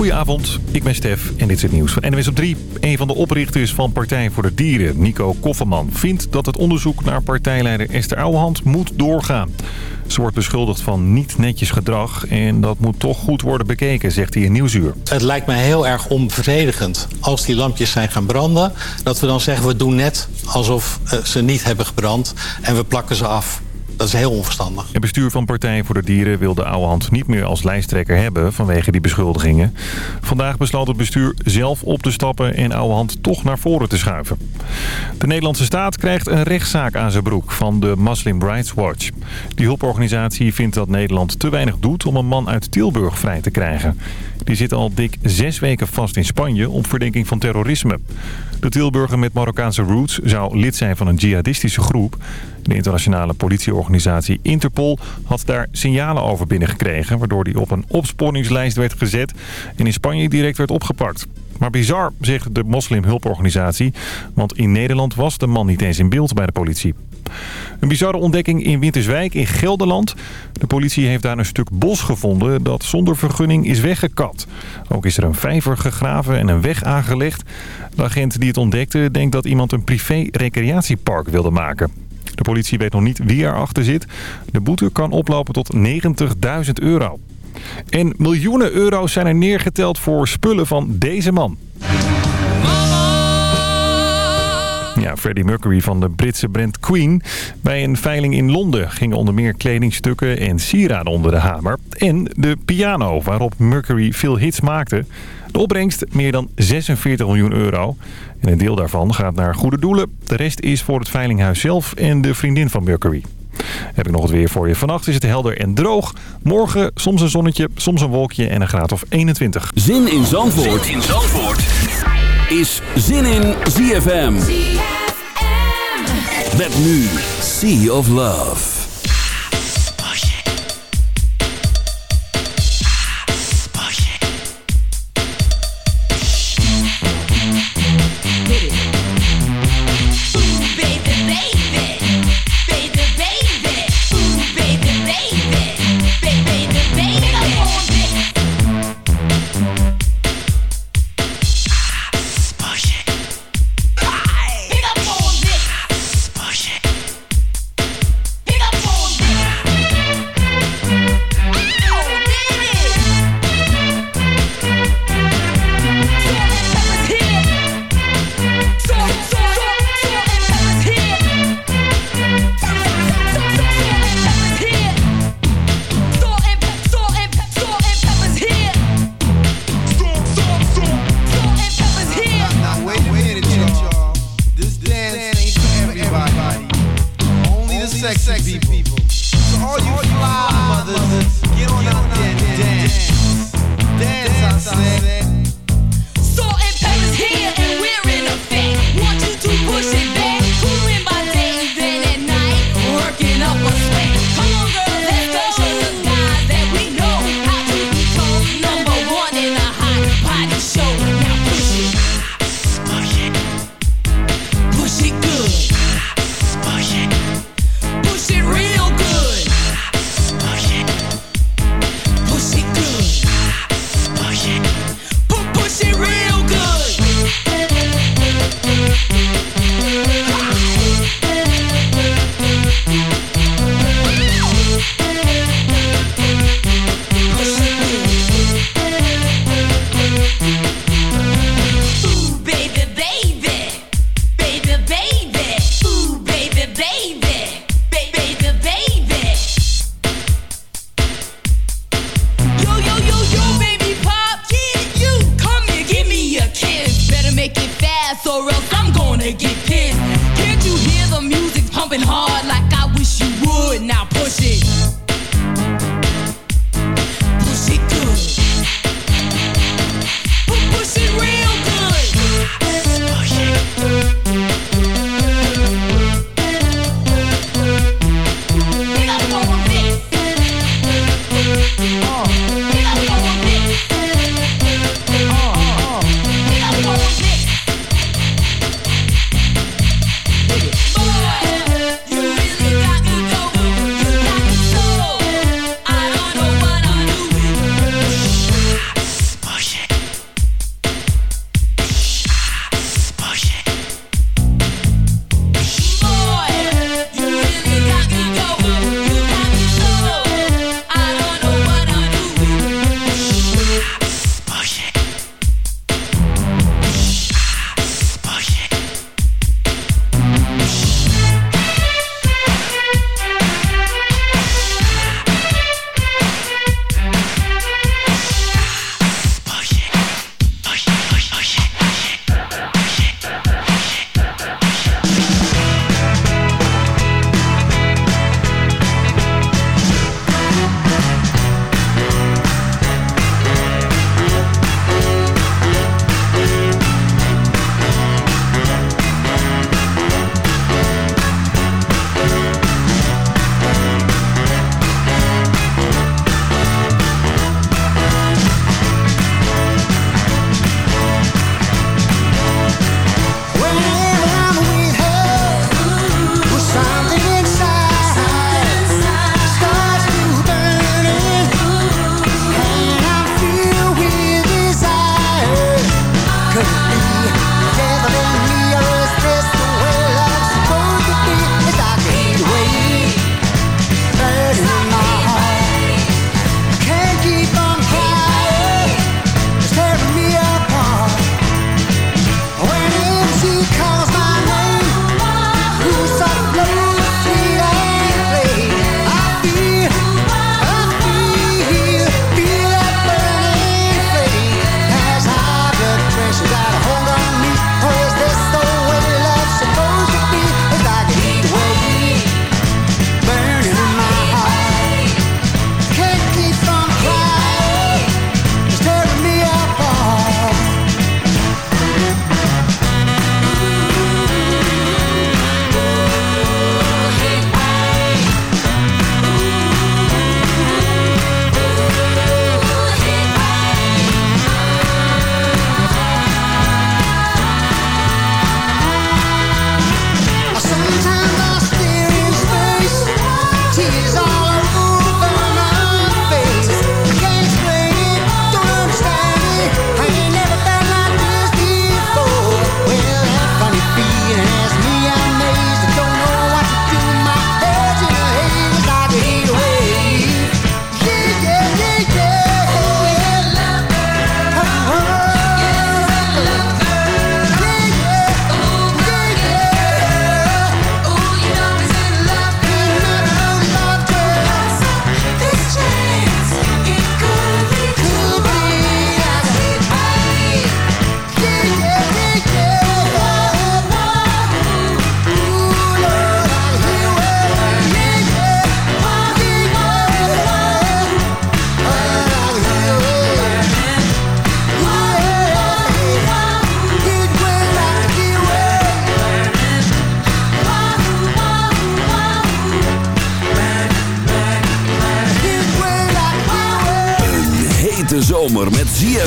Goedenavond, ik ben Stef en dit is het nieuws van NWS op 3. Een van de oprichters van Partij voor de Dieren, Nico Kofferman... vindt dat het onderzoek naar partijleider Esther Ouwehand moet doorgaan. Ze wordt beschuldigd van niet netjes gedrag en dat moet toch goed worden bekeken, zegt hij in Nieuwsuur. Het lijkt mij heel erg onbevredigend als die lampjes zijn gaan branden... dat we dan zeggen we doen net alsof eh, ze niet hebben gebrand en we plakken ze af. Dat is heel onverstandig. Het bestuur van Partij voor de Dieren wil de Ouwehand niet meer als lijsttrekker hebben vanwege die beschuldigingen. Vandaag besloot het bestuur zelf op te stappen en Ouwehand toch naar voren te schuiven. De Nederlandse staat krijgt een rechtszaak aan zijn broek van de Muslim Rights Watch. Die hulporganisatie vindt dat Nederland te weinig doet om een man uit Tilburg vrij te krijgen. Die zit al dik zes weken vast in Spanje op verdenking van terrorisme. De Tilburger met Marokkaanse roots zou lid zijn van een jihadistische groep. De internationale politieorganisatie Interpol had daar signalen over binnengekregen... waardoor hij op een opsporingslijst werd gezet en in Spanje direct werd opgepakt. Maar bizar, zegt de moslimhulporganisatie, want in Nederland was de man niet eens in beeld bij de politie. Een bizarre ontdekking in Winterswijk in Gelderland. De politie heeft daar een stuk bos gevonden dat zonder vergunning is weggekapt. Ook is er een vijver gegraven en een weg aangelegd. De agent die het ontdekte denkt dat iemand een privé-recreatiepark wilde maken. De politie weet nog niet wie erachter zit. De boete kan oplopen tot 90.000 euro. En miljoenen euro's zijn er neergeteld voor spullen van deze man. Ja, Freddie Mercury van de Britse brand Queen. Bij een veiling in Londen gingen onder meer kledingstukken en sieraden onder de hamer. En de piano waarop Mercury veel hits maakte. De opbrengst meer dan 46 miljoen euro. En een deel daarvan gaat naar goede doelen. De rest is voor het veilinghuis zelf en de vriendin van Mercury. Heb ik nog het weer voor je. Vannacht is het helder en droog. Morgen soms een zonnetje, soms een wolkje en een graad of 21. Zin in Zandvoort, zin in Zandvoort. is Zin in ZFM. Met nu Sea of Love.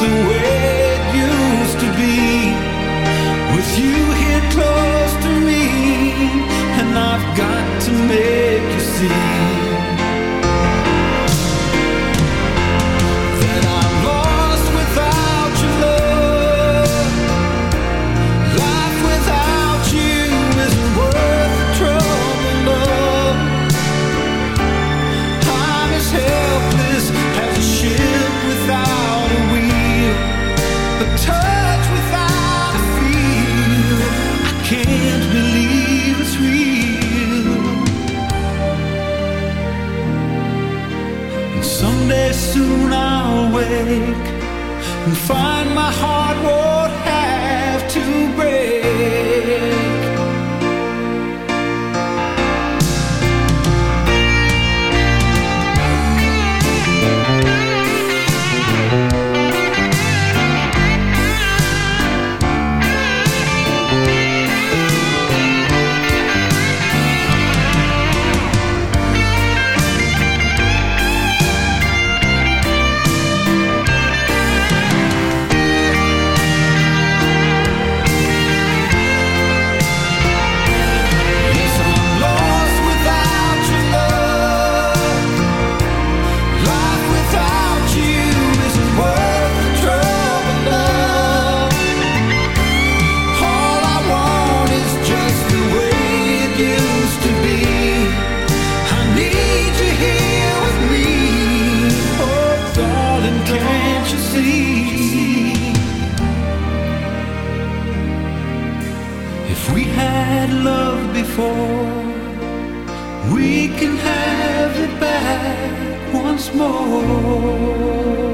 the way before. We can have it back once more.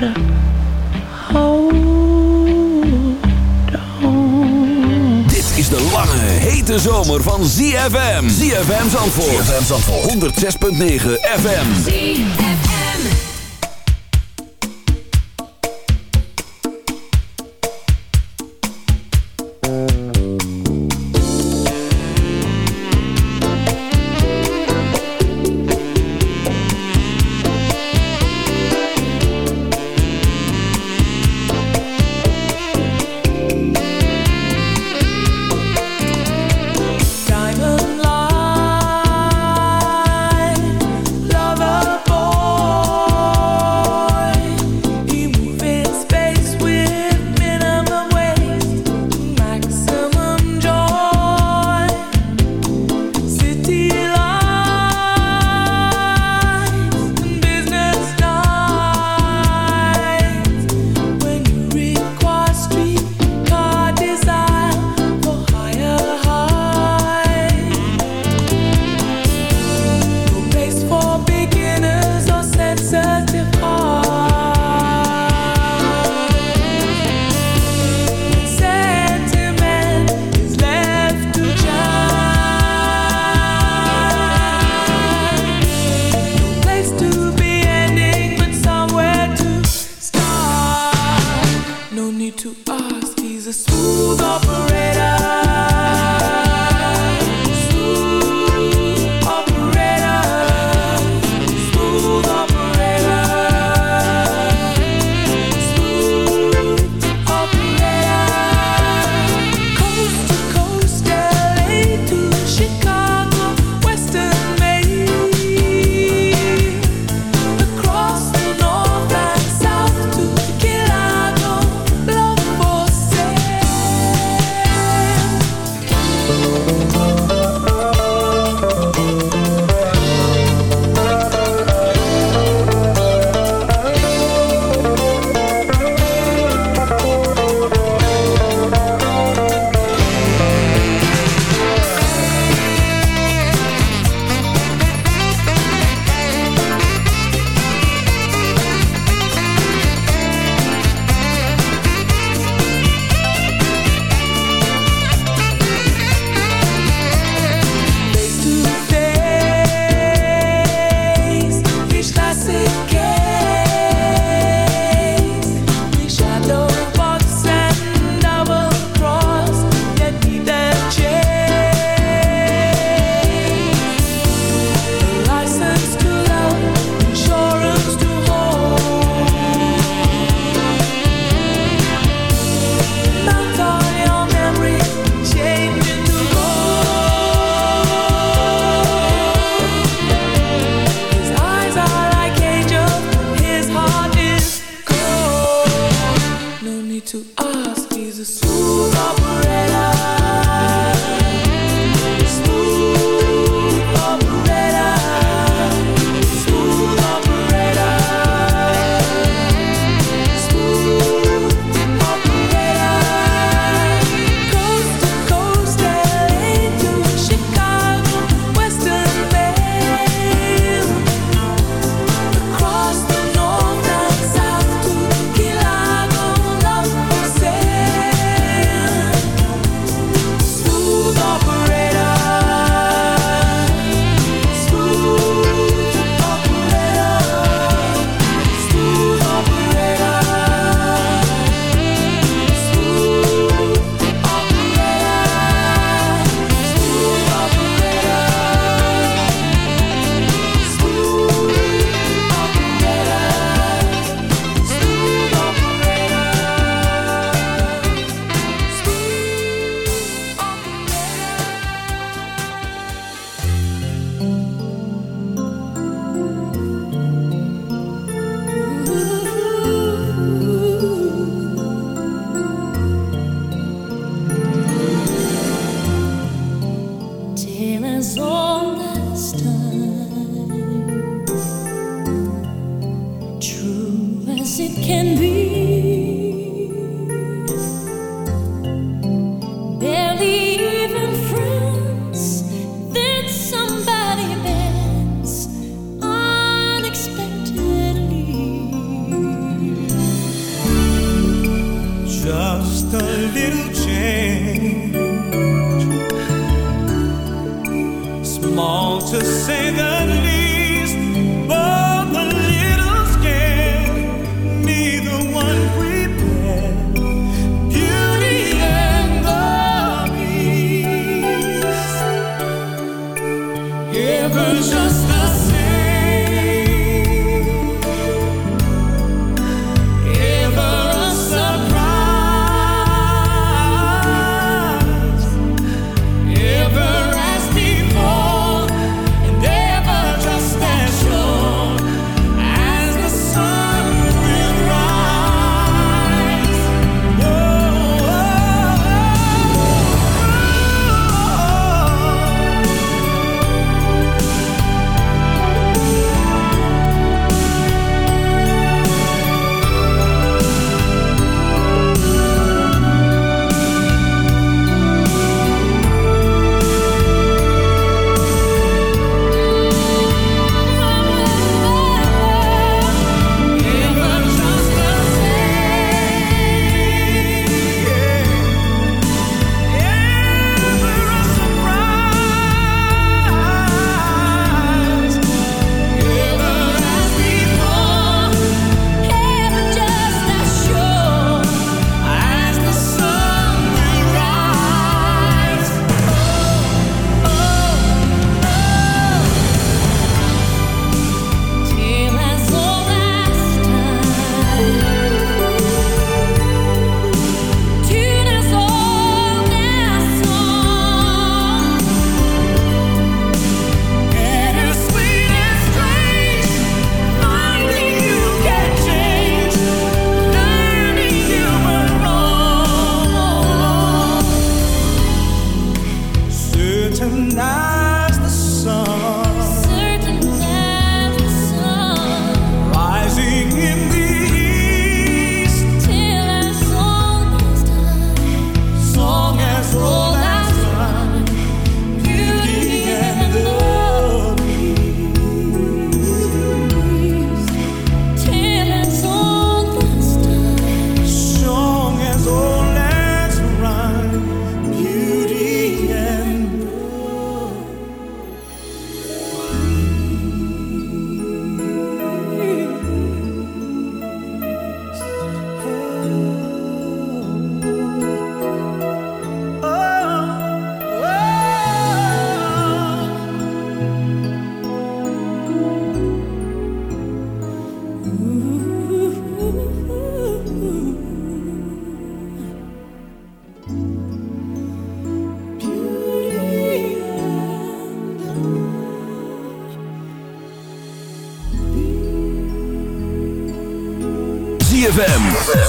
Gotta hold on. Dit is de lange, hete zomer van ZFM. ZFM Zandvoort. ZFM Zandvoort. 106.9 FM. Diamond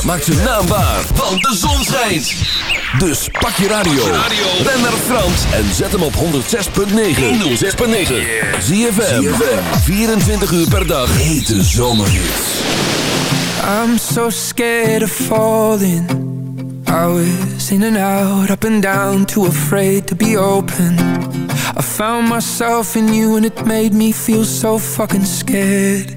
Maak zijn naam waar, want de zon schijnt. Dus pak je radio. Ben naar Frans en zet hem op 106.9. 106.9. ZFM. 24 uur per dag. Hete zomerhits. I'm so scared of falling. I was in and out, up and down, too afraid to be open. I found myself in you and it made me feel so fucking scared.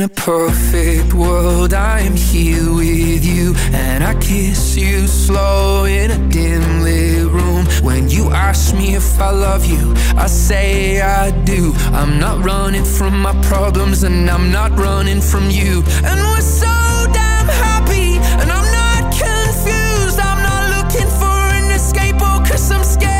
In a perfect world, I am here with you. And I kiss you slow in a dim lit room. When you ask me if I love you, I say I do. I'm not running from my problems, and I'm not running from you. And we're so damn happy, and I'm not confused. I'm not looking for an escape, oh, cause I'm scared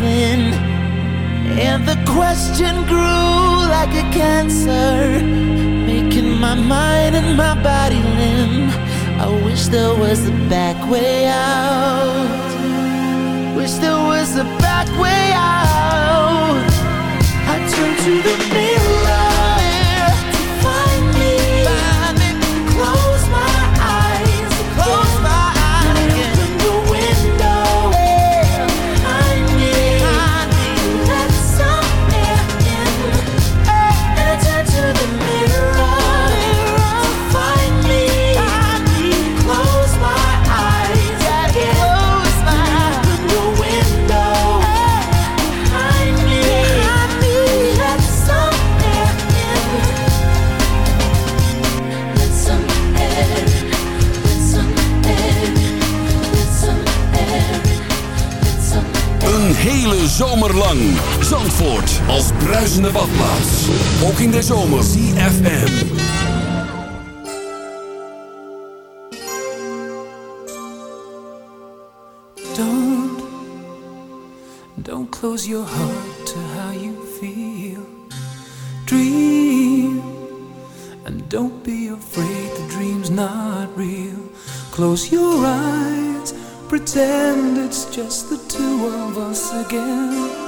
And the question grew like a cancer, making my mind and my body limp. I wish there was a back way out. Wish there was a back way out. I turn to the zomerlang. Zandvoort als bruisende badplaats. Ook in de zomer. ZFM. Don't, don't close your heart to how you feel. Dream, and don't be afraid the dream's not real. Close your eyes, pretend it's just the two of us again.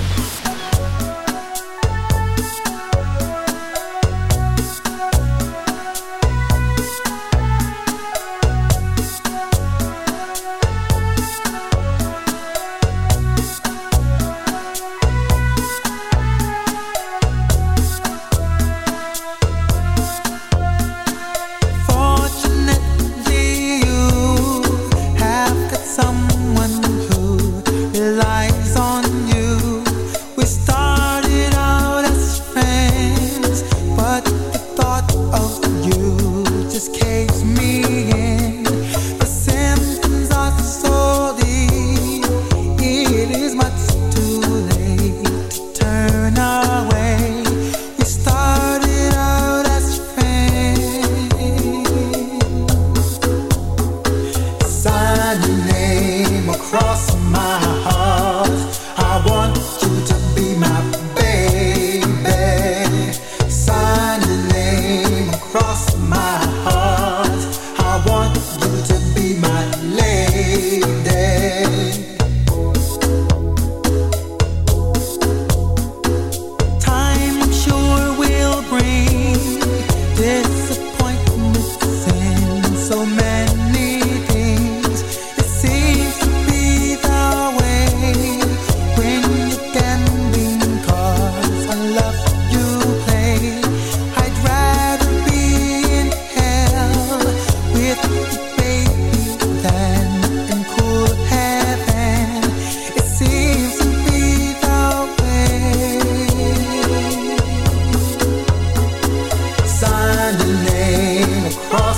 find a name across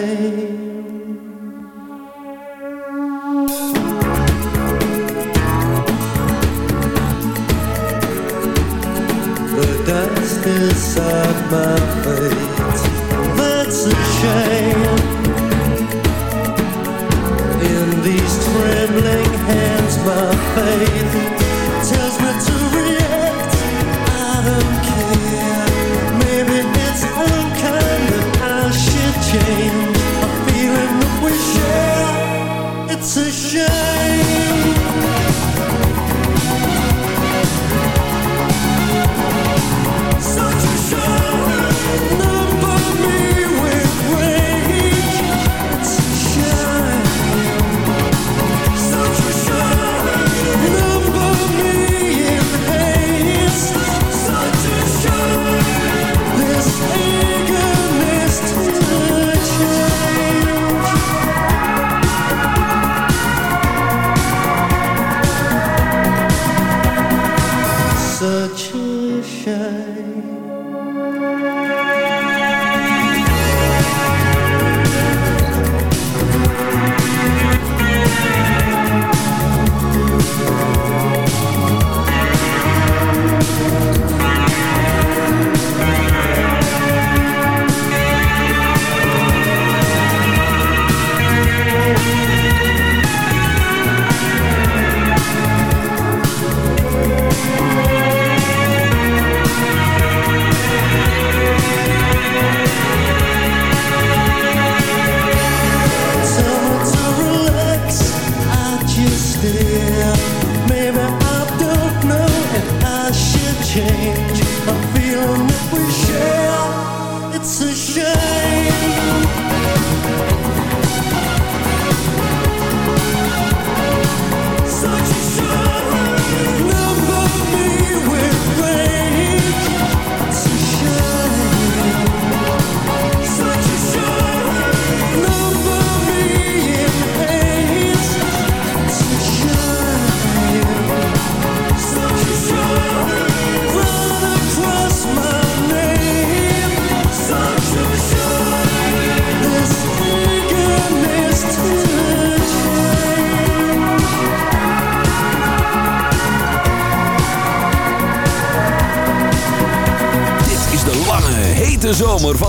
shame. The dust inside my change.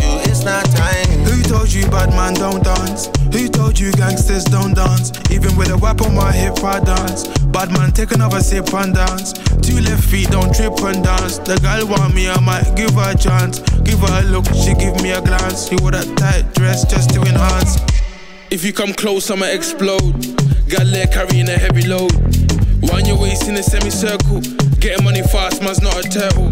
you, not tiny. Who told you bad man don't dance? Who told you gangsters don't dance? Even with a whip on my hip, I dance. Bad man, take another sip and dance. Two left feet, don't trip and dance. The girl want me, I might give her a chance. Give her a look, she give me a glance. She wore that tight dress just to enhance. If you come close, I'ma explode. Got leg carrying a heavy load. Wind your waist in a semicircle. Getting money fast, man's not a turtle.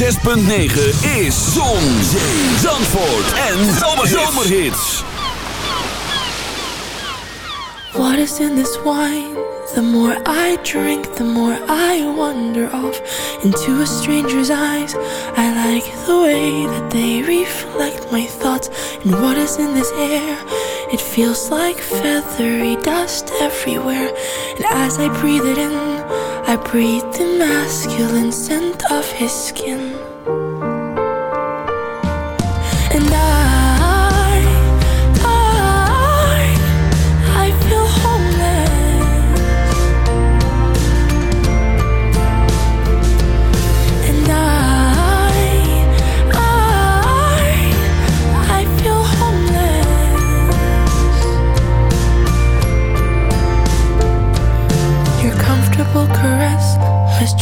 106.9 is Zon, Zandvoort en Zomerhits. What is in this wine? The more I drink, the more I wander off into a stranger's eyes. I like the way that they reflect my thoughts. And what is in this air? It feels like feathery dust everywhere. And as I breathe it in, I breathe the masculine scent of his skin.